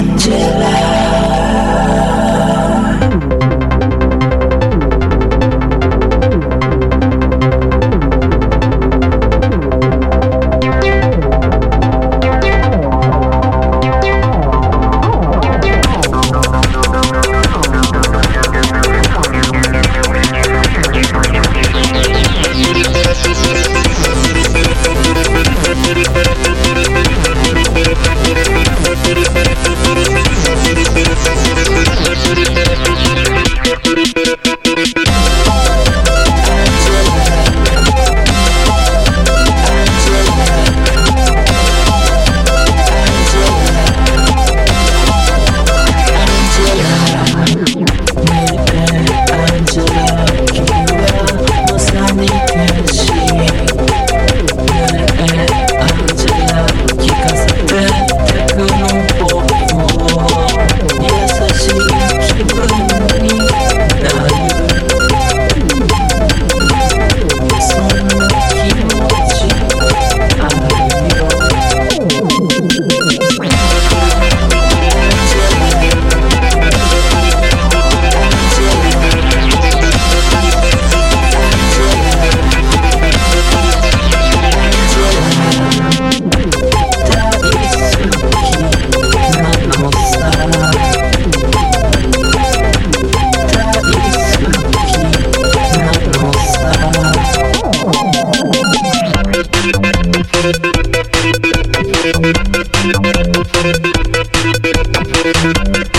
Angela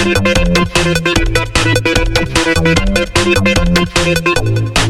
Thank you.